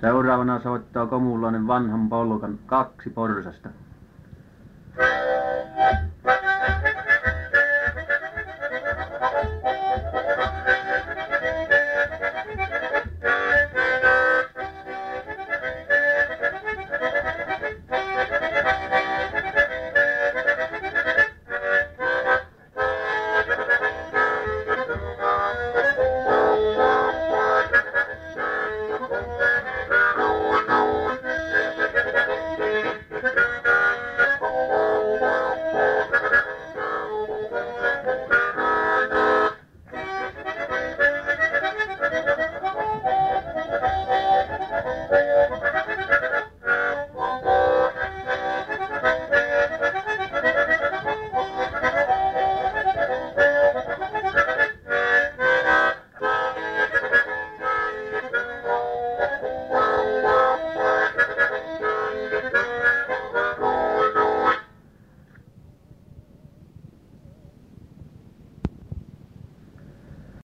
Seuraavana soittaa Komulainen vanhan polkan Kaksi porsasta. Thank you.